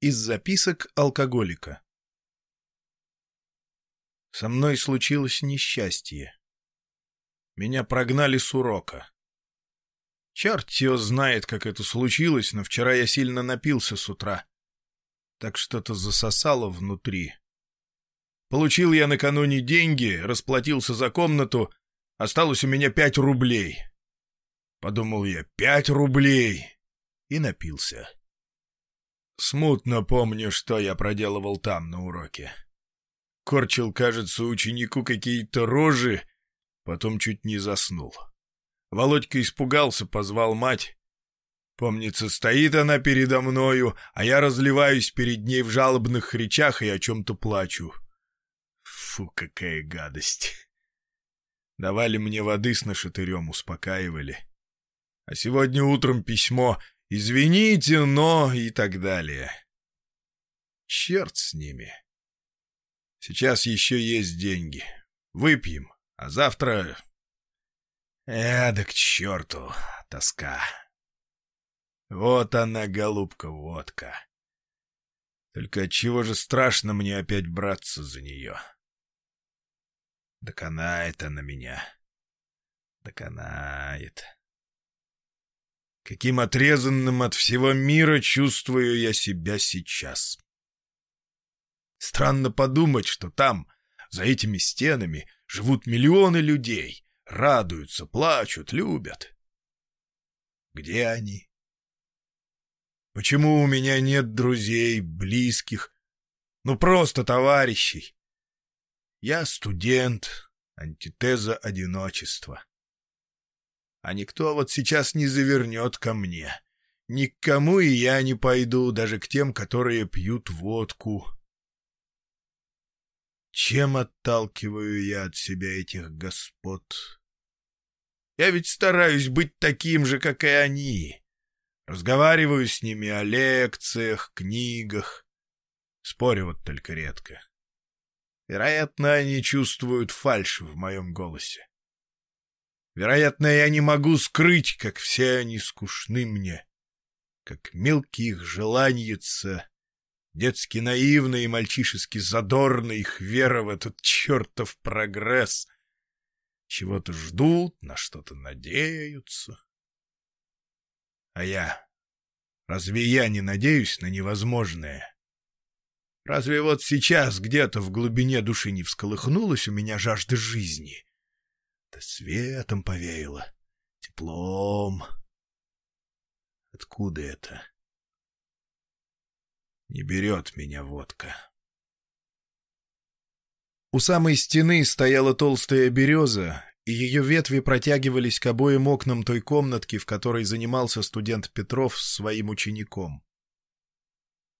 Из записок алкоголика. Со мной случилось несчастье. Меня прогнали с урока. Черт его знает, как это случилось, но вчера я сильно напился с утра. Так что-то засосало внутри. Получил я накануне деньги, расплатился за комнату, осталось у меня пять рублей. Подумал я, пять рублей! И напился. Смутно помню, что я проделывал там на уроке. Корчил, кажется, ученику какие-то рожи, потом чуть не заснул. Володька испугался, позвал мать. Помнится, стоит она передо мною, а я разливаюсь перед ней в жалобных речах и о чем-то плачу. Фу, какая гадость. Давали мне воды с нашатырем, успокаивали. А сегодня утром письмо «Извините, но...» и так далее. Черт с ними. Сейчас еще есть деньги. Выпьем, а завтра... Э, да к черту, тоска. Вот она, голубка, водка. Только чего же страшно мне опять браться за нее? Доконает она меня. Доконает. Каким отрезанным от всего мира чувствую я себя сейчас. Странно подумать, что там, за этими стенами, живут миллионы людей, радуются, плачут, любят. Где они? Почему у меня нет друзей, близких, ну просто товарищей? Я студент, антитеза одиночества. А никто вот сейчас не завернет ко мне. Ни к кому и я не пойду, даже к тем, которые пьют водку. Чем отталкиваю я от себя этих господ? Я ведь стараюсь быть таким же, как и они. Разговариваю с ними о лекциях, книгах. Спорю вот только редко. Вероятно, они чувствуют фальшь в моем голосе. Вероятно, я не могу скрыть, как все они скучны мне, как мелкие их желаньица, детски наивно и мальчишески задорно их вера в этот чертов прогресс. Чего-то ждут, на что-то надеются. А я... Разве я не надеюсь на невозможное? Разве вот сейчас где-то в глубине души не всколыхнулась у меня жажда жизни? Да светом повеяло, теплом. Откуда это? Не берет меня водка. У самой стены стояла толстая береза, и ее ветви протягивались к обоим окнам той комнатки, в которой занимался студент Петров с своим учеником.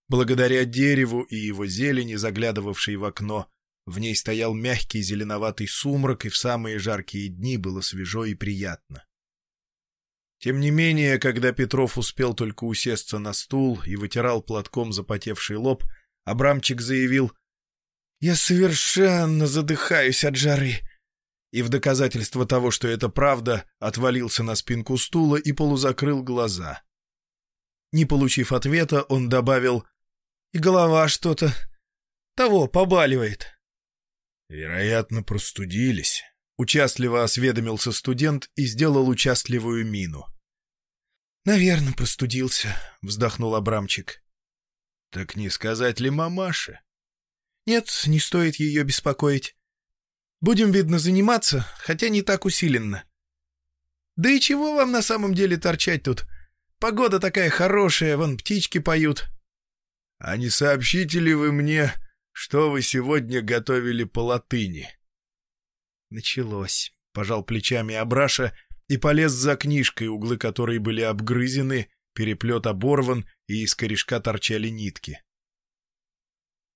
Благодаря дереву и его зелени, заглядывавшей в окно, в ней стоял мягкий зеленоватый сумрак, и в самые жаркие дни было свежо и приятно. Тем не менее, когда Петров успел только усесться на стул и вытирал платком запотевший лоб, Абрамчик заявил «Я совершенно задыхаюсь от жары!» И в доказательство того, что это правда, отвалился на спинку стула и полузакрыл глаза. Не получив ответа, он добавил «И голова что-то того побаливает». «Вероятно, простудились», — участливо осведомился студент и сделал участливую мину. «Наверное, простудился», — вздохнул Абрамчик. «Так не сказать ли мамаше?» «Нет, не стоит ее беспокоить. Будем, видно, заниматься, хотя не так усиленно. Да и чего вам на самом деле торчать тут? Погода такая хорошая, вон птички поют». «А не сообщите ли вы мне, что вы сегодня готовили по латыни?» Началось. Пожал плечами Абраша и полез за книжкой, углы которой были обгрызены, переплет оборван и из корешка торчали нитки.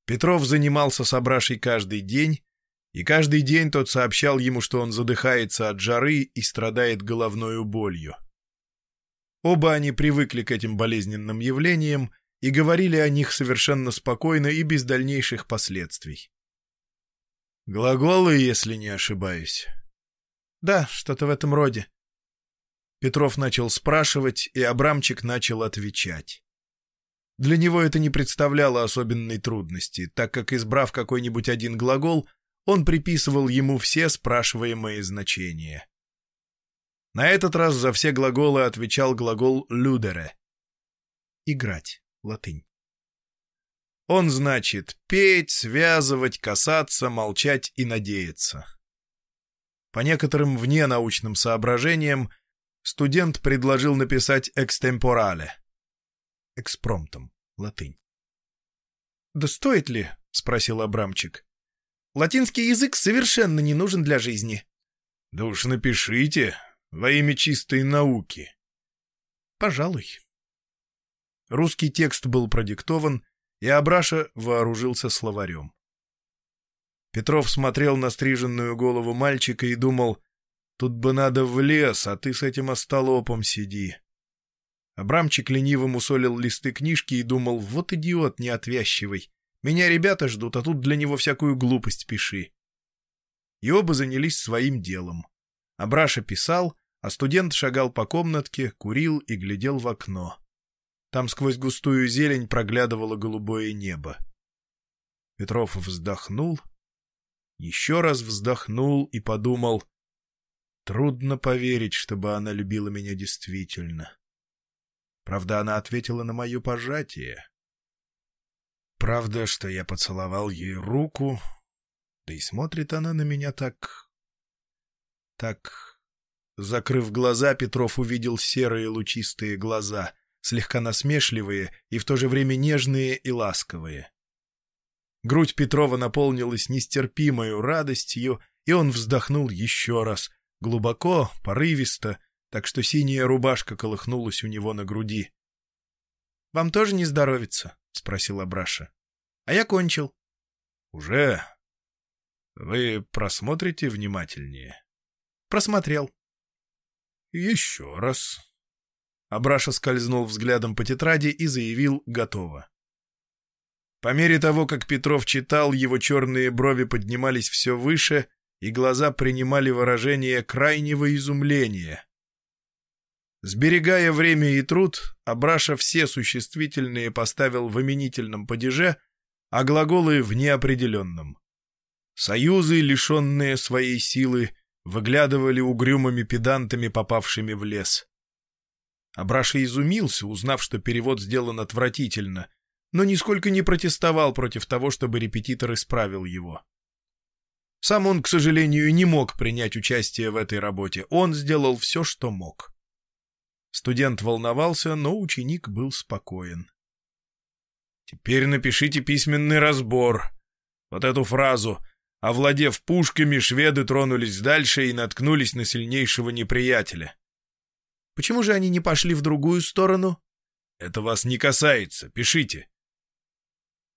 Петров занимался с Абрашей каждый день, и каждый день тот сообщал ему, что он задыхается от жары и страдает головной болью. Оба они привыкли к этим болезненным явлениям и говорили о них совершенно спокойно и без дальнейших последствий. Глаголы, если не ошибаюсь. Да, что-то в этом роде. Петров начал спрашивать, и Абрамчик начал отвечать. Для него это не представляло особенной трудности, так как, избрав какой-нибудь один глагол, он приписывал ему все спрашиваемые значения. На этот раз за все глаголы отвечал глагол «людере» — «играть», латынь. Он значит петь, связывать, касаться, молчать и надеяться. По некоторым вненаучным соображениям студент предложил написать «экстемпорале» — экспромтом, латынь. «Да стоит ли?» — спросил Абрамчик. «Латинский язык совершенно не нужен для жизни». «Да уж напишите, во имя чистой науки». «Пожалуй». Русский текст был продиктован, и Абраша вооружился словарем. Петров смотрел на стриженную голову мальчика и думал, «Тут бы надо в лес, а ты с этим остолопом сиди». Абрамчик лениво мусолил листы книжки и думал, «Вот идиот неотвязчивый. Меня ребята ждут, а тут для него всякую глупость пиши». И оба занялись своим делом. Абраша писал, а студент шагал по комнатке, курил и глядел в окно. Там сквозь густую зелень проглядывало голубое небо. Петров вздохнул, еще раз вздохнул и подумал, трудно поверить, чтобы она любила меня действительно. Правда, она ответила на мое пожатие. Правда, что я поцеловал ей руку, да и смотрит она на меня так... так... Закрыв глаза, Петров увидел серые лучистые глаза — слегка насмешливые и в то же время нежные и ласковые. Грудь Петрова наполнилась нестерпимой радостью, и он вздохнул еще раз, глубоко, порывисто, так что синяя рубашка колыхнулась у него на груди. — Вам тоже не здоровится? — спросил Абраша. — А я кончил. — Уже? Вы просмотрите внимательнее? — Просмотрел. — Еще раз. Абраша скользнул взглядом по тетради и заявил «готово». По мере того, как Петров читал, его черные брови поднимались все выше, и глаза принимали выражение крайнего изумления. Сберегая время и труд, Абраша все существительные поставил в именительном падеже, а глаголы в неопределенном. Союзы, лишенные своей силы, выглядывали угрюмыми педантами, попавшими в лес. Абраша изумился, узнав, что перевод сделан отвратительно, но нисколько не протестовал против того, чтобы репетитор исправил его. Сам он, к сожалению, не мог принять участие в этой работе. Он сделал все, что мог. Студент волновался, но ученик был спокоен. «Теперь напишите письменный разбор. Вот эту фразу. Овладев пушками, шведы тронулись дальше и наткнулись на сильнейшего неприятеля. Почему же они не пошли в другую сторону? Это вас не касается. Пишите.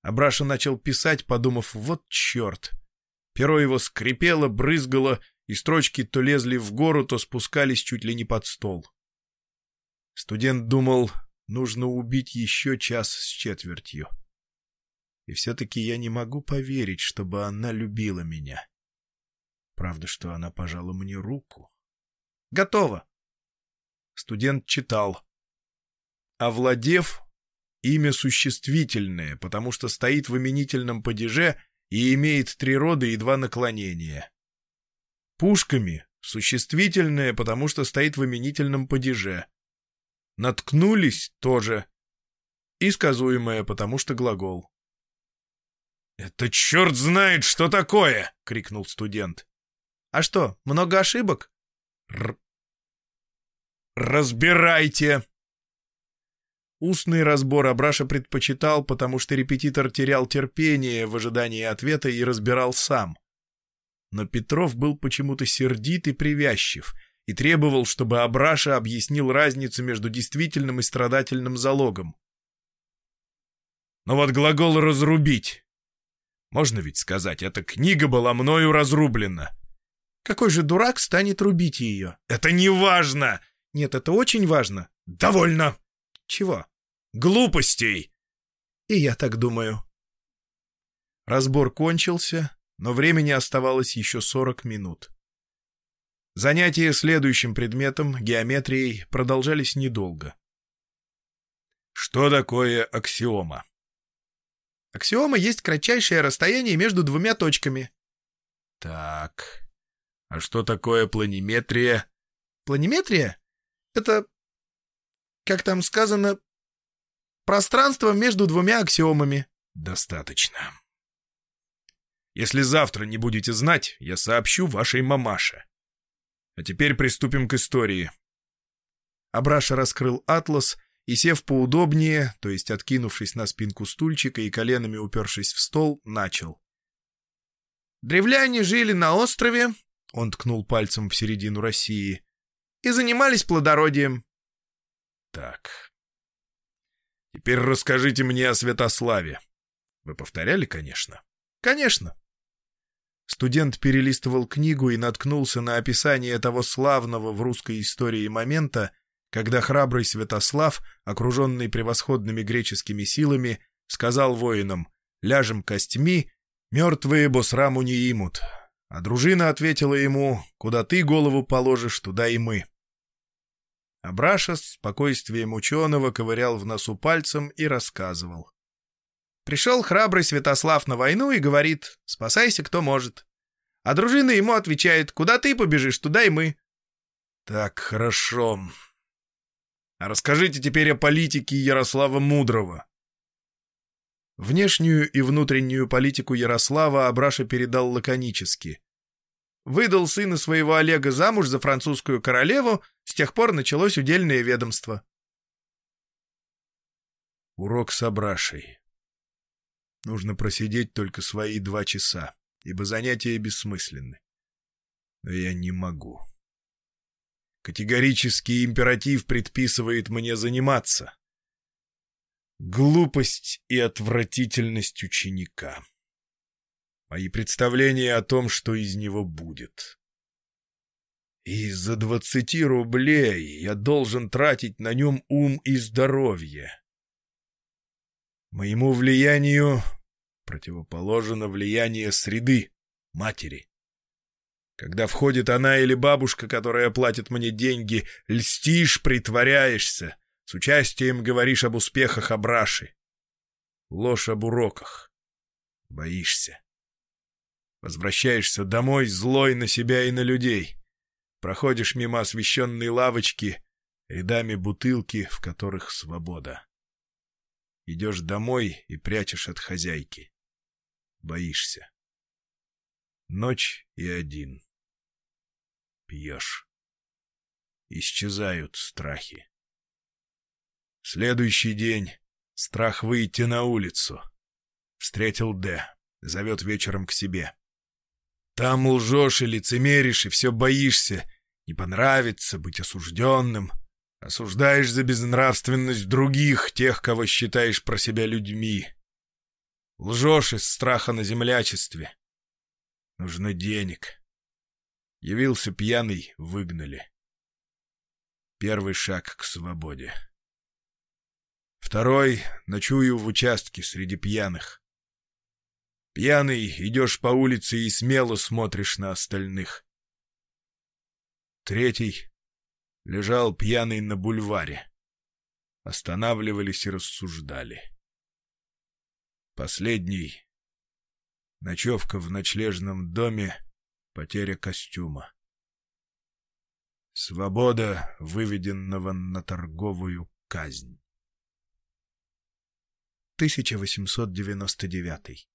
Абраша начал писать, подумав, вот черт. Перо его скрипело, брызгало, и строчки то лезли в гору, то спускались чуть ли не под стол. Студент думал, нужно убить еще час с четвертью. И все-таки я не могу поверить, чтобы она любила меня. Правда, что она пожала мне руку. Готово. Студент читал. «Овладев» — имя существительное, потому что стоит в именительном падеже и имеет три рода и два наклонения. «Пушками» — существительное, потому что стоит в именительном падеже. «Наткнулись» — тоже. И сказуемое, потому что глагол. «Это черт знает, что такое!» — крикнул студент. «А что, много ошибок?» «Разбирайте!» Устный разбор Абраша предпочитал, потому что репетитор терял терпение в ожидании ответа и разбирал сам. Но Петров был почему-то сердит и привязчив и требовал, чтобы Абраша объяснил разницу между действительным и страдательным залогом. «Но вот глагол «разрубить» Можно ведь сказать, эта книга была мною разрублена. Какой же дурак станет рубить ее? Это не важно! Нет, это очень важно. Довольно. Чего? Глупостей. И я так думаю. Разбор кончился, но времени оставалось еще 40 минут. Занятия следующим предметом, геометрией, продолжались недолго. Что такое аксиома? Аксиома есть кратчайшее расстояние между двумя точками. Так. А что такое планиметрия? Планиметрия — это, как там сказано, пространство между двумя аксиомами. Достаточно. Если завтра не будете знать, я сообщу вашей мамаше. А теперь приступим к истории. Абраша раскрыл атлас и, сев поудобнее, то есть откинувшись на спинку стульчика и коленами упершись в стол, начал. Древляне жили на острове, он ткнул пальцем в середину России, и занимались плодородием. Так. Теперь расскажите мне о Святославе. Вы повторяли, конечно? Конечно. Студент перелистывал книгу и наткнулся на описание того славного в русской истории момента, когда храбрый Святослав, окруженный превосходными греческими силами, сказал воинам «Ляжем костьми, мертвые босраму не имут». А дружина ответила ему «Куда ты голову положишь, туда и мы». Абраша с спокойствием ученого ковырял в носу пальцем и рассказывал. Пришел храбрый Святослав на войну и говорит «Спасайся, кто может». А дружина ему отвечает «Куда ты побежишь, туда и мы». «Так, хорошо», а расскажите теперь о политике Ярослава Мудрого. Внешнюю и внутреннюю политику Ярослава Абраша передал лаконически. Выдал сына своего Олега замуж за французскую королеву, с тех пор началось удельное ведомство. Урок с Абрашей. Нужно просидеть только свои два часа, ибо занятия бессмысленны. Но я не могу. Категорический императив предписывает мне заниматься. Глупость и отвратительность ученика. Мои представления о том, что из него будет. И за двадцати рублей я должен тратить на нем ум и здоровье. Моему влиянию противоположно влияние среды, матери. Когда входит она или бабушка, которая платит мне деньги, льстишь, притворяешься, с участием говоришь об успехах Абраши. Ложь об уроках. Боишься. Возвращаешься домой злой на себя и на людей. Проходишь мимо освещенной лавочки, рядами бутылки, в которых свобода. Идешь домой и прячешь от хозяйки. Боишься. Ночь и один. Пьешь. Исчезают страхи. Следующий день. Страх выйти на улицу. Встретил Д. Зовет вечером к себе. Там лжешь и лицемеришь, и все боишься. Не понравится быть осужденным. Осуждаешь за безнравственность других, тех, кого считаешь про себя людьми. Лжешь из страха на землячестве. Нужно денег. Явился пьяный, выгнали. Первый шаг к свободе. Второй — ночую в участке среди пьяных. Пьяный, идешь по улице и смело смотришь на остальных. Третий — лежал пьяный на бульваре. Останавливались и рассуждали. Последний Ночевка в ночлежном доме, потеря костюма. Свобода выведенного на торговую казнь. 1899